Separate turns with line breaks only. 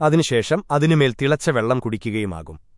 അതിനുശേഷം അതിനുമേൽ തിളച്ച വെള്ളം കുടിക്കുകയുമാകും.